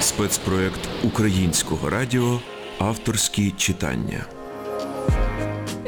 Спецпроект Українського радіо Авторські читання.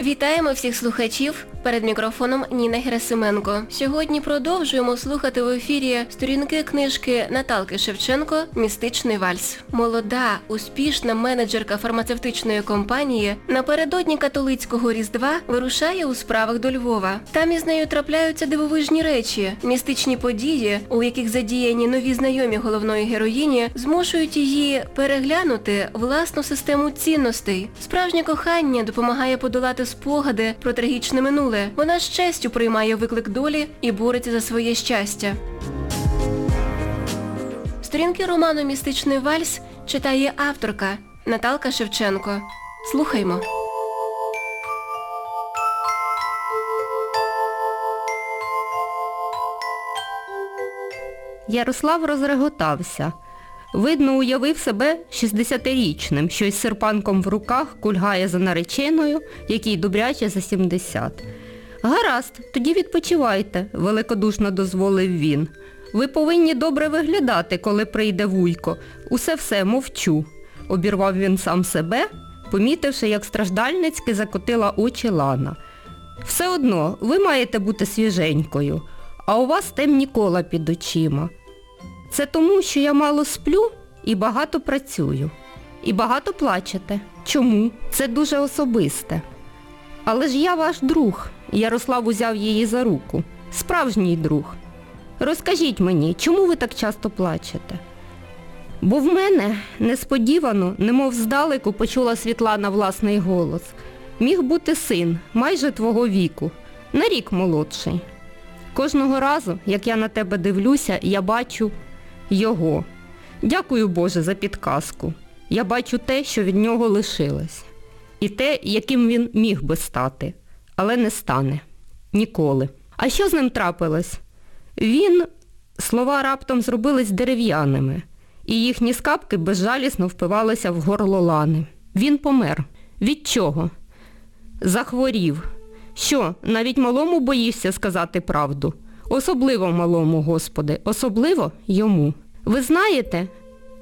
Вітаємо всіх слухачів. Перед мікрофоном Ніна Герасименко. Сьогодні продовжуємо слухати в ефірі сторінки книжки Наталки Шевченко «Містичний вальс». Молода, успішна менеджерка фармацевтичної компанії напередодні католицького Різдва вирушає у справах до Львова. Там із нею трапляються дивовижні речі, містичні події, у яких задіяні нові знайомі головної героїні, змушують її переглянути власну систему цінностей. Справжнє кохання допомагає подолати спогади про трагічне минуле. Вона з честю приймає виклик долі і бореться за своє щастя. Сторінки роману Містичний вальс читає авторка Наталка Шевченко. Слухаймо. Ярослав розреготався. Видно, уявив себе 60-річним, що із серпанком в руках кульгає за нареченою, якій добряче за 70. Гаразд, тоді відпочивайте, великодушно дозволив він. Ви повинні добре виглядати, коли прийде вуйко. Усе-все, мовчу. Обірвав він сам себе, помітивши, як страждальницьки закотила очі Лана. Все одно, ви маєте бути свіженькою, а у вас темні кола під очима. Це тому, що я мало сплю і багато працюю. І багато плачете. Чому? Це дуже особисте. Але ж я ваш друг. Ярослав узяв її за руку. Справжній друг. Розкажіть мені, чому ви так часто плачете? Бо в мене несподівано, немов здалеку, почула Світлана власний голос. Міг бути син, майже твого віку, на рік молодший. Кожного разу, як я на тебе дивлюся, я бачу його. Дякую Боже за підказку. Я бачу те, що від нього лишилось. І те, яким він міг би стати. Але не стане. Ніколи. А що з ним трапилось? Він, слова раптом зробились дерев'яними, і їхні скапки безжалісно впивалися в горло лани. Він помер. Від чого? Захворів. Що, навіть малому боїшся сказати правду? Особливо малому, Господи, особливо йому. Ви знаєте,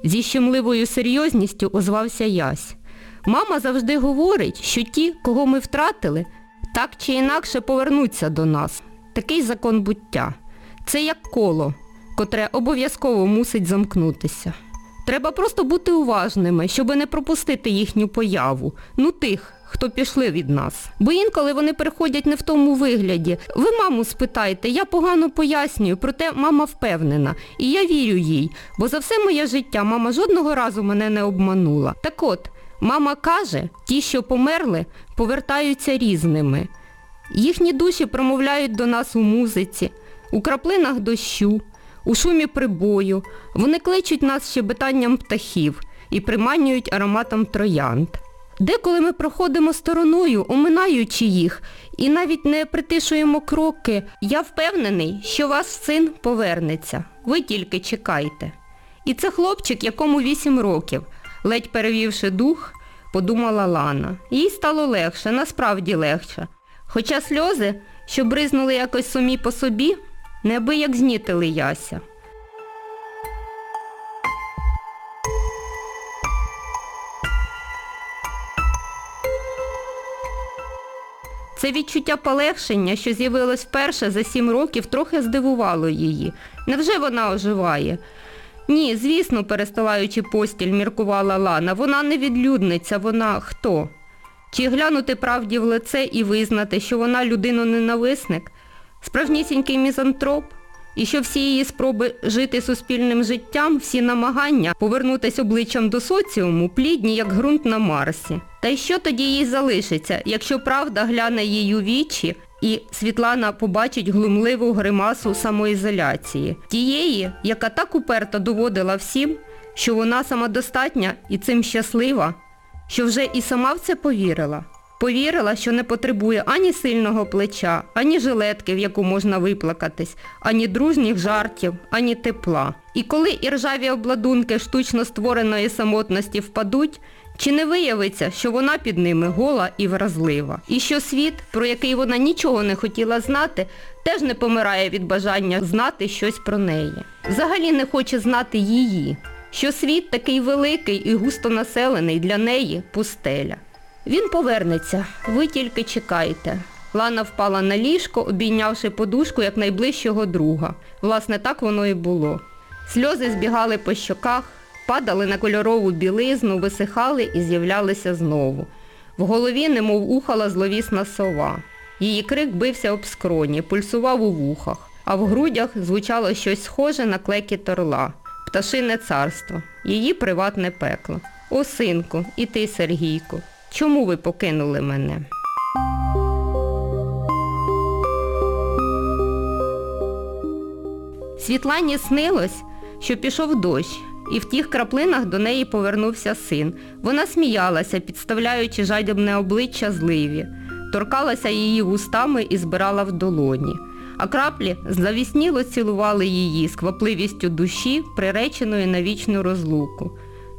зі щемливою серйозністю озвався Ясь. Мама завжди говорить, що ті, кого ми втратили, так чи інакше повернуться до нас. Такий закон буття. Це як коло, котре обов'язково мусить замкнутися. Треба просто бути уважними, щоб не пропустити їхню появу. Ну тих, хто пішли від нас. Бо інколи вони приходять не в тому вигляді. Ви маму спитайте, я погано пояснюю, проте мама впевнена. І я вірю їй, бо за все моє життя мама жодного разу мене не обманула. Так от, мама каже, ті, що померли, повертаються різними. Їхні душі промовляють до нас у музиці, у краплинах дощу, у шумі прибою. Вони кличуть нас щебетанням птахів і приманюють ароматом троянд. Деколи ми проходимо стороною, оминаючи їх, і навіть не притишуємо кроки. Я впевнений, що ваш син повернеться. Ви тільки чекайте. І це хлопчик, якому 8 років. Ледь перевівши дух, подумала Лана. Їй стало легше, насправді легше. Хоча сльози, що бризнули якось самі по собі, неабияк знітили Яся. Це відчуття полегшення, що з'явилось вперше за сім років, трохи здивувало її. Невже вона оживає? Ні, звісно, перестилаючи постіль, міркувала Лана. Вона не відлюдниця, вона хто? Чи глянути правді в лице і визнати, що вона людину-ненависник? Справжнісінький мізантроп? І що всі її спроби жити суспільним життям, всі намагання повернутися обличчям до соціуму, плідні, як ґрунт на Марсі. Та й що тоді їй залишиться, якщо правда гляне їй у вічі і Світлана побачить глумливу гримасу самоізоляції? Тієї, яка так уперто доводила всім, що вона самодостатня і цим щаслива, що вже і сама в це повірила. Повірила, що не потребує ані сильного плеча, ані жилетки, в яку можна виплакатись, ані дружніх жартів, ані тепла. І коли іржаві обладунки штучно створеної самотності впадуть, чи не виявиться, що вона під ними гола і вразлива? І що світ, про який вона нічого не хотіла знати, теж не помирає від бажання знати щось про неї. Взагалі не хоче знати її. що світ такий великий і густонаселений для неї пустеля. Він повернеться, ви тільки чекайте. Лана впала на ліжко, обійнявши подушку як найближчого друга. Власне, так воно і було. Сльози збігали по щоках, падали на кольорову білизну, висихали і з'являлися знову. В голові немов ухала зловісна сова. Її крик бився об скроні, пульсував у вухах, а в грудях звучало щось схоже на клекіт орла. Пташине царство, її приватне пекло. О, синку, і ти, Сергійку, чому ви покинули мене? Світлані снилось, що пішов дощ, і в тих краплинах до неї повернувся син. Вона сміялася, підставляючи жадібне обличчя зливі, торкалася її вустами і збирала в долоні. А краплі завісніло цілували її з квапливістю душі, приреченої на вічну розлуку.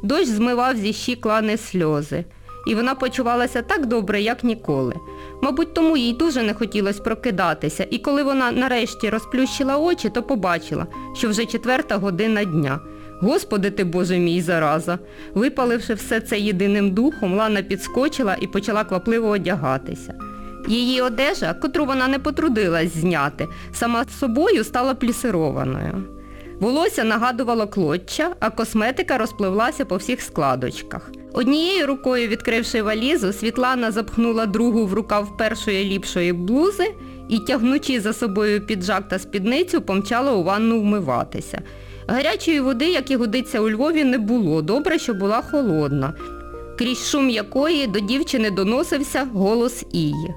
Дощ змивав зі щік лани сльози. І вона почувалася так добре, як ніколи. Мабуть, тому їй дуже не хотілося прокидатися, і коли вона нарешті розплющила очі, то побачила, що вже четверта година дня. Господи ти, Боже мій, зараза! Випаливши все це єдиним духом, Лана підскочила і почала квапливо одягатися. Її одежа, котру вона не потрудилась зняти, сама собою стала плісированою. Волосся нагадувало клоччя, а косметика розпливлася по всіх складочках. Однією рукою, відкривши валізу, Світлана запхнула другу в рукав першої ліпшої блузи і, тягнучи за собою піджак та спідницю, помчала у ванну вмиватися. Гарячої води, як і годиться у Львові, не було. Добре, що була холодна, крізь шум якої до дівчини доносився голос Ії.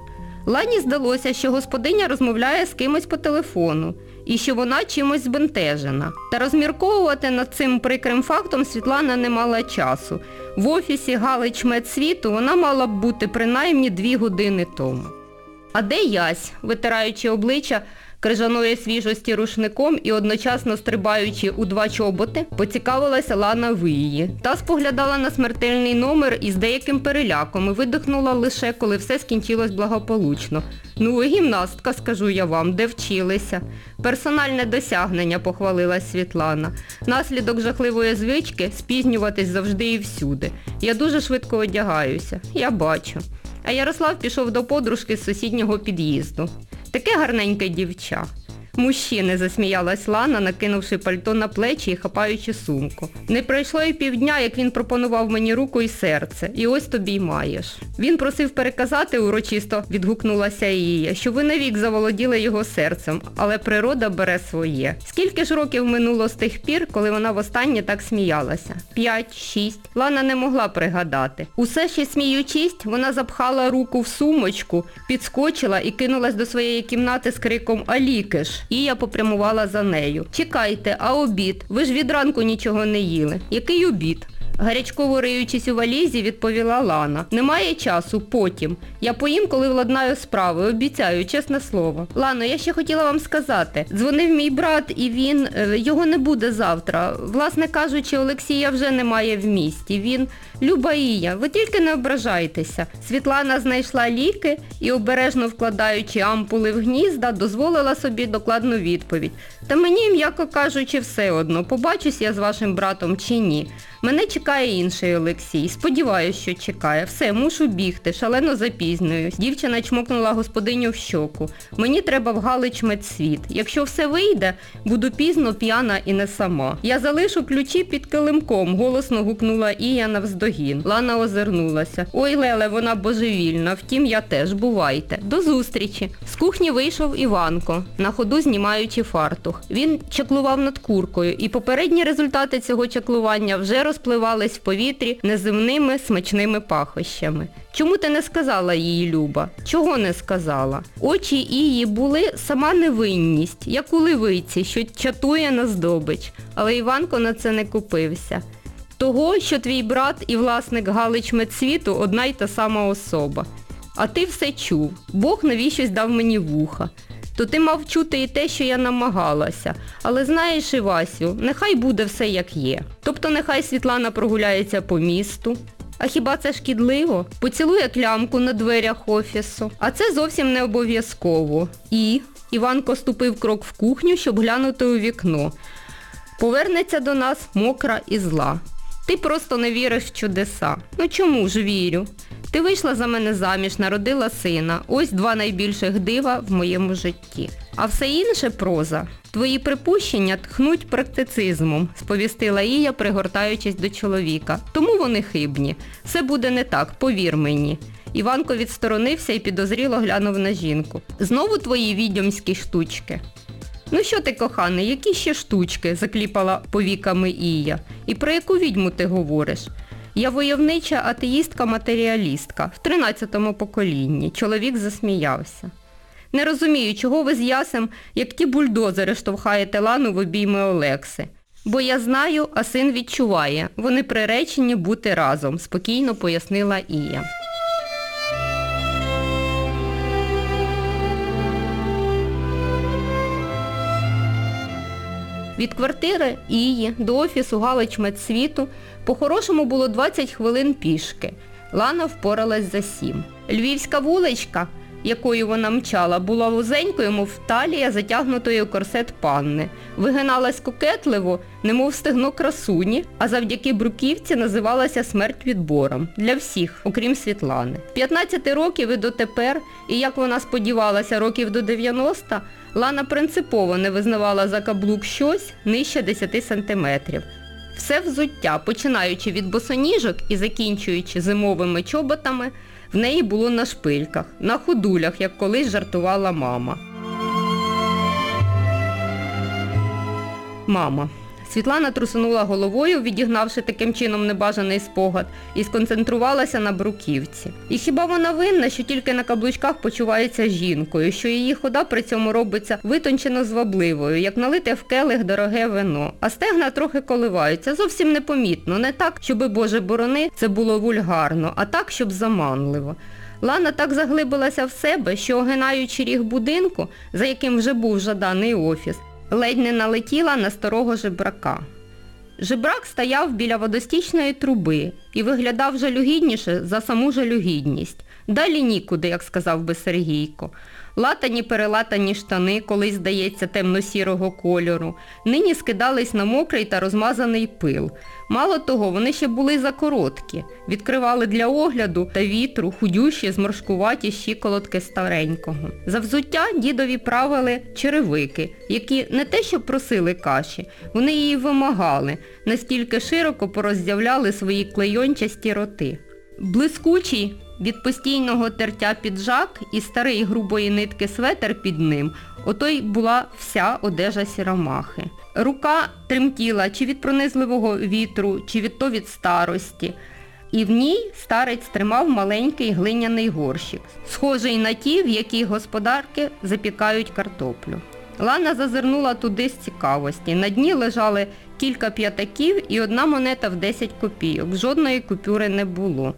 Лані здалося, що господиня розмовляє з кимось по телефону і що вона чимось збентежена. Та розмірковувати над цим прикрим фактом Світлана не мала часу. В офісі Галич Медсвіту вона мала б бути принаймні дві години тому. А де ясь, витираючи обличчя крижаної свіжості рушником і одночасно стрибаючи у два чоботи, поцікавилася Лана Виї. Та споглядала на смертельний номер із деяким переляком і видихнула лише, коли все скінчилось благополучно. Ну, ви гімнастка, скажу я вам, де вчилися. Персональне досягнення, похвалила Світлана. Наслідок жахливої звички спізнюватись завжди і всюди. Я дуже швидко одягаюся. Я бачу. А Ярослав пішов до подружки з сусіднього під'їзду. Таке гарненьке дівча. Мужчини, засміялась Лана, накинувши пальто на плечі і хапаючи сумку. Не пройшло і півдня, як він пропонував мені руку і серце. І ось тобі й маєш. Він просив переказати, урочисто відгукнулася Ія, що ви навік заволоділи його серцем, але природа бере своє. Скільки ж років минуло з тих пір, коли вона востаннє так сміялася? П'ять, шість. Лана не могла пригадати. Усе ще сміючись, вона запхала руку в сумочку, підскочила і кинулась до своєї кімнати з криком Алікиш. І я попрямувала за нею. Чекайте, а обід? Ви ж від ранку нічого не їли. Який обід? Гарячково риючись у валізі, відповіла Лана. Немає часу, потім. Я поїм, коли владнаю справи, обіцяю, чесне слово. Лано, я ще хотіла вам сказати. Дзвонив мій брат і він, е, його не буде завтра. Власне кажучи, Олексія вже немає в місті. Він, Люба Ія, ви тільки не ображайтеся. Світлана знайшла ліки і, обережно вкладаючи ампули в гнізда, дозволила собі докладну відповідь. Та мені, м'яко кажучи, все одно, побачусь я з вашим братом чи ні. Мене чекає інший Олексій. Сподіваюсь, що чекає. Все, мушу бігти, шалено запізнююсь. Дівчина чмокнула господиню в щоку. Мені треба в Галич медсвіт. Якщо все вийде, буду пізно п'яна і не сама. Я залишу ключі під килимком, голосно гукнула Ія навздогін. Лана озирнулася. Ой, Леле, вона божевільна. Втім, я теж, бувайте. До зустрічі. З кухні вийшов Іванко, на ходу знімаючи фартух. Він чаклував над куркою, і попередні результати цього чаклування вже розпливались в повітрі неземними смачними пахощами. Чому ти не сказала їй, Люба? Чого не сказала? Очі її були сама невинність, як у ливиці, що чатує на здобич. Але Іванко на це не купився. Того, що твій брат і власник Галич Медсвіту одна й та сама особа. А ти все чув. Бог навіщось дав мені вуха. То ти мав чути і те, що я намагалася. Але знаєш, Івасю, нехай буде все як є. Тобто нехай Світлана прогуляється по місту. А хіба це шкідливо? Поцілує клямку на дверях офісу. А це зовсім не обов'язково. І Іванко ступив крок в кухню, щоб глянути у вікно. Повернеться до нас мокра і зла. Ти просто не віриш в чудеса. Ну чому ж вірю? Ти вийшла за мене заміж, народила сина. Ось два найбільших дива в моєму житті. А все інше проза. Твої припущення тхнуть практицизмом, сповістила Ія, пригортаючись до чоловіка. Тому вони хибні. Все буде не так, повір мені. Іванко відсторонився і підозріло глянув на жінку. Знову твої відьомські штучки. Ну що ти, коханий, які ще штучки? закліпала повіками Ія. І про яку відьму ти говориш? Я войовнича атеїстка-матеріалістка в 13-му поколінні. Чоловік засміявся. Не розумію, чого ви з ясем, як ті бульдозери, штовхаєте лану в обійми Олекси. Бо я знаю, а син відчуває. Вони приречені бути разом, спокійно пояснила Ія. Від квартири Ії до офісу Галич Медсвіту по-хорошому було 20 хвилин пішки. Лана впоралась за сім. Львівська вуличка, якою вона мчала, була вузенькою, мов талія затягнутої корсет панни. Вигиналась кокетливо, немов стегно красуні, а завдяки бруківці називалася смерть відбором. Для всіх, окрім Світлани. З 15 років і дотепер, і як вона сподівалася, років до 90, Лана принципово не визнавала за каблук щось нижче 10 сантиметрів. Все взуття, починаючи від босоніжок і закінчуючи зимовими чоботами, в неї було на шпильках, на ходулях, як колись жартувала мама. Мама. Світлана трусунула головою, відігнавши таким чином небажаний спогад, і сконцентрувалася на бруківці. І хіба вона винна, що тільки на каблучках почувається жінкою, що її хода при цьому робиться витончено звабливою, як налите в келих дороге вино, а стегна трохи коливаються, зовсім непомітно, не так, щоби, Боже борони, це було вульгарно, а так, щоб заманливо. Лана так заглибилася в себе, що, огинаючи ріг будинку, за яким вже був жаданий офіс, ледь не налетіла на старого жебрака. Жебрак стояв біля водостічної труби і виглядав жалюгідніше за саму жалюгідність. Далі нікуди, як сказав би Сергійко. Латані перелатані штани, колись, здається, темно-сірого кольору, нині скидались на мокрий та розмазаний пил. Мало того, вони ще були закороткі, відкривали для огляду та вітру худющі, зморшкуваті щиколотки старенького. За взуття дідові правили черевики, які не те що просили каші, вони її вимагали, настільки широко пороздявляли свої клейончасті роти. Блискучий від постійного тертя піджак і старий грубої нитки светер під ним, ото й була вся одежа сіромахи. Рука тремтіла чи від пронизливого вітру, чи від то від старості. І в ній старець тримав маленький глиняний горщик, схожий на ті, в якій господарки запікають картоплю. Лана зазирнула туди з цікавості. На дні лежали кілька п'ятаків і одна монета в 10 копійок. Жодної купюри не було.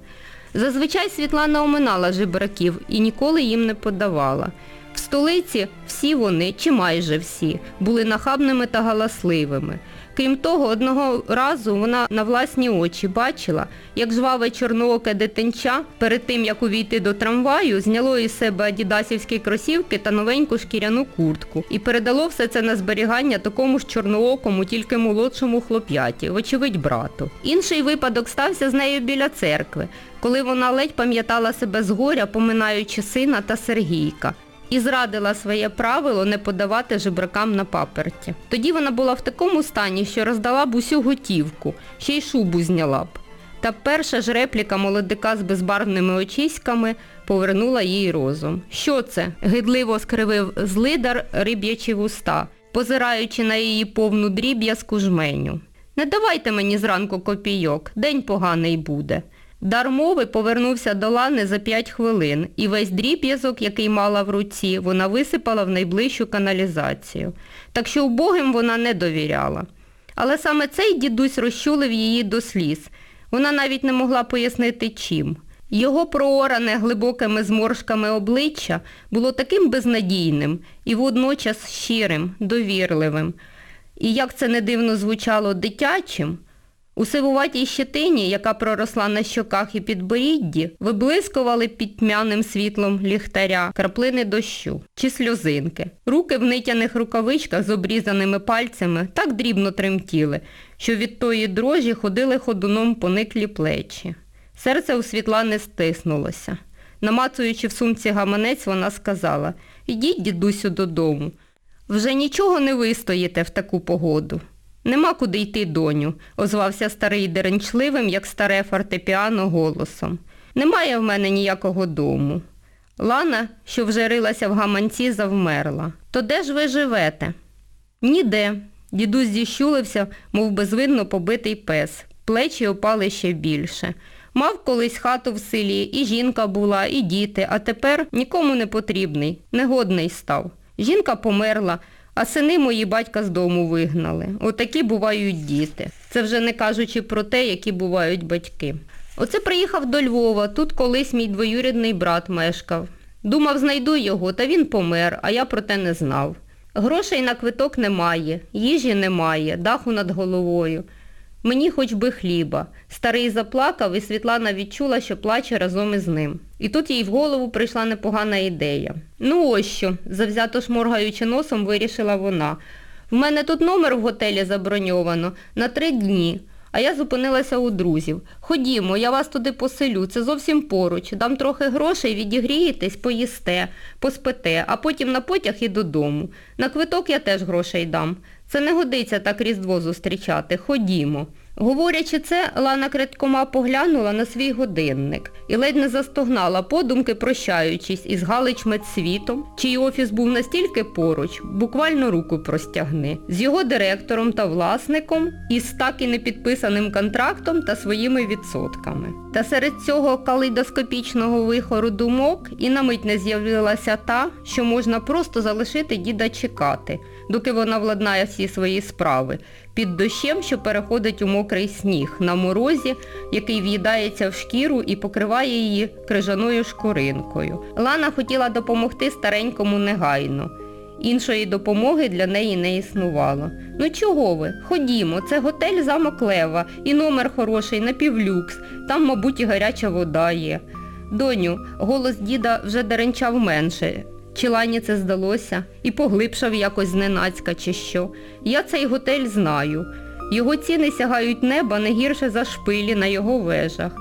Зазвичай Світлана оминала жебраків і ніколи їм не подавала. В столиці всі вони, чи майже всі, були нахабними та галасливими. Крім того, одного разу вона на власні очі бачила, як жваве чорнооке дитинча перед тим, як увійти до трамваю, зняло із себе адідасівські кросівки та новеньку шкіряну куртку і передало все це на зберігання такому ж чорноокому, тільки молодшому хлоп'яті, вочевидь брату. Інший випадок стався з нею біля церкви, коли вона ледь пам'ятала себе згоря, поминаючи сина та Сергійка і зрадила своє правило не подавати жебракам на паперті. Тоді вона була в такому стані, що роздала б усю готівку, ще й шубу зняла б. Та перша ж репліка молодика з безбарвними очиськами повернула їй розум. Що це? гидливо скривив злидар риб'ячі вуста, позираючи на її повну дріб'язку жменю. Не давайте мені зранку копійок, день поганий буде. Дар мови повернувся до Лани за п'ять хвилин, і весь дріб'язок, який мала в руці, вона висипала в найближчу каналізацію. Так що убогим вона не довіряла. Але саме цей дідусь розчулив її до сліз. Вона навіть не могла пояснити чим. Його прооране глибокими зморшками обличчя було таким безнадійним і водночас щирим, довірливим. І як це не дивно звучало дитячим, У сивуватій щетині, яка проросла на щоках і підборідді, виблискували під тьмяним світлом ліхтаря краплини дощу чи сльозинки. Руки в нитяних рукавичках з обрізаними пальцями так дрібно тремтіли, що від тої дрожі ходили ходуном пониклі плечі. Серце у Світлани стиснулося. Намацуючи в сумці гаманець, вона сказала, «Ідіть, дідусю, додому. Вже нічого не вистоїте в таку погоду. Нема куди йти, доню, озвався старий деренчливим, як старе фортепіано, голосом. Немає в мене ніякого дому. Лана, що вже рилася в гаманці, завмерла. То де ж ви живете? Ніде. Дідусь зіщулився, мов безвинно побитий пес. Плечі опали ще більше. Мав колись хату в селі, і жінка була, і діти, а тепер нікому не потрібний, негодний став. Жінка померла, а сини мої батька з дому вигнали. Отакі бувають діти. Це вже не кажучи про те, які бувають батьки. Оце приїхав до Львова, тут колись мій двоюрідний брат мешкав. Думав, знайду його, та він помер, а я про те не знав. Грошей на квиток немає, їжі немає, даху над головою. Мені хоч би хліба. Старий заплакав, і Світлана відчула, що плаче разом із ним. І тут їй в голову прийшла непогана ідея. Ну ось що, завзято шморгаючи носом, вирішила вона. В мене тут номер в готелі заброньовано на три дні, а я зупинилася у друзів. Ходімо, я вас туди поселю, це зовсім поруч. Дам трохи грошей, відігрієтесь, поїсте, поспите, а потім на потяг і додому. На квиток я теж грошей дам. Це не годиться так Різдво зустрічати. Ходімо. Говорячи це, Лана крадькома поглянула на свій годинник і ледь не застогнала, подумки прощаючись із Галич медсвітом, чий офіс був настільки поруч, буквально руку простягни, з його директором та власником, із так і не підписаним контрактом та своїми відсотками. Та серед цього калейдоскопічного вихору думок і на мить не з'явилася та, що можна просто залишити діда чекати, доки вона владнає всі свої справи, під дощем, що переходить у мокрий сніг, на морозі, який в'їдається в шкіру і покриває її крижаною шкуринкою. Лана хотіла допомогти старенькому негайно. Іншої допомоги для неї не існувало. Ну чого ви? Ходімо, це готель замок Лева, і номер хороший, напівлюкс, там, мабуть, і гаряча вода є. Доню, голос діда вже деренчав менше. Чи Лані це здалося? І поглибшав якось зненацька чи що. Я цей готель знаю. Його ціни сягають неба не гірше за шпилі на його вежах.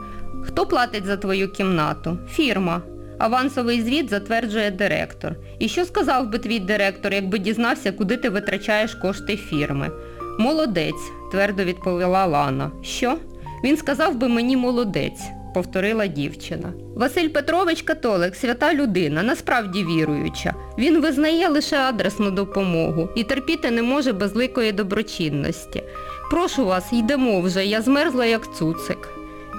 Хто платить за твою кімнату? Фірма. Авансовий звіт затверджує директор. І що сказав би твій директор, якби дізнався, куди ти витрачаєш кошти фірми? Молодець, твердо відповіла Лана. Що? Він сказав би мені молодець, повторила дівчина. Василь Петрович католик, свята людина, насправді віруюча. Він визнає лише адресну допомогу і терпіти не може безликої доброчинності. Прошу вас, йдемо вже, я змерзла як цуцик.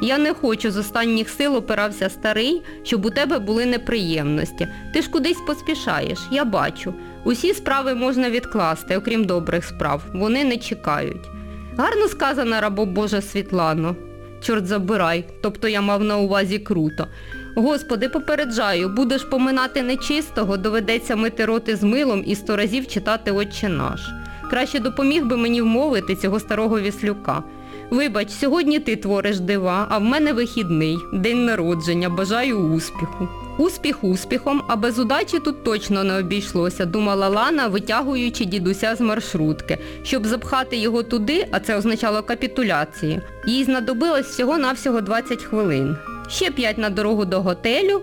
Я не хочу, з останніх сил опирався старий, щоб у тебе були неприємності. Ти ж кудись поспішаєш, я бачу. Усі справи можна відкласти, окрім добрих справ. Вони не чекають. Гарно сказано, рабо Божа Світлано. Чорт забирай, тобто я мав на увазі круто. Господи, попереджаю, будеш поминати нечистого, доведеться мити роти з милом і сто разів читати Отче наш. Краще допоміг би мені вмовити цього старого віслюка. Вибач, сьогодні ти твориш дива, а в мене вихідний, день народження, бажаю успіху. Успіх успіхом, а без удачі тут точно не обійшлося, думала Лана, витягуючи дідуся з маршрутки. Щоб запхати його туди, а це означало капітуляції, їй знадобилось всього-навсього 20 хвилин. Ще 5 на дорогу до готелю,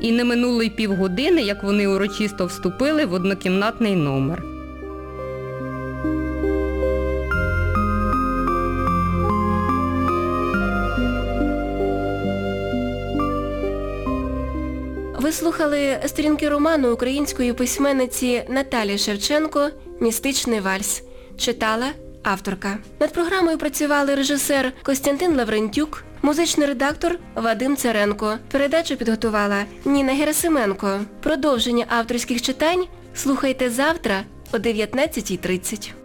і не минуло й півгодини, як вони урочисто вступили в однокімнатний номер. Ви слухали сторінки роману української письменниці Наталі Шевченко «Містичний вальс». Читала авторка. Над програмою працювали режисер Костянтин Лаврентюк, музичний редактор Вадим Царенко. Передачу підготувала Ніна Герасименко. Продовження авторських читань слухайте завтра о 19.30.